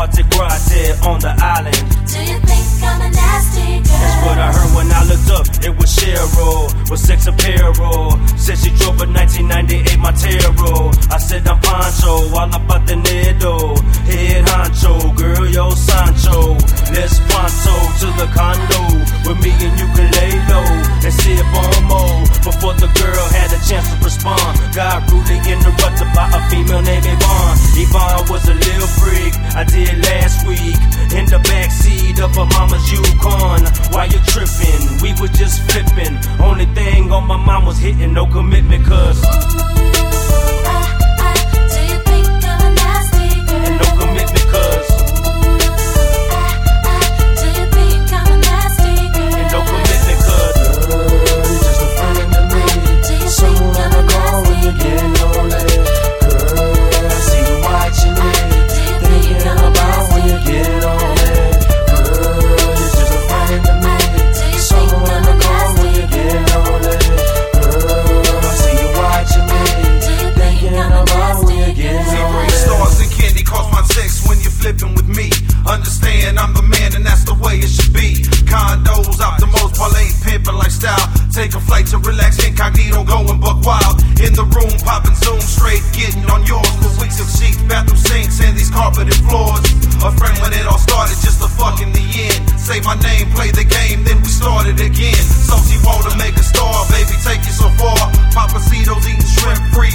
about to cry, dead on the island. Do you think I'm a nasty girl? That's what I heard when I looked up. It was Cheryl with sex apparel. Said she drove a 1998 Montero. I said I'm fine where me and you can lay low and sip on more before the girl had a chance to respond. Got rudely interrupted by a female named Yvonne. Yvonne was a little freak I did last week in the backseat of her mama's Yukon. Why you tripping? We were just flipping. Only thing on my mind was hitting, no commitment, Take a flight to relax, incognito, going buck wild. In the room, popping zoom straight, getting on yours. For weeks of sheets, bathroom sinks, and these carpeted floors. A friend when it all started, just a fuck in the end. Say my name, play the game, then we started again. So wanna make a star, baby, take you so far. Papacitos eating shrimp free,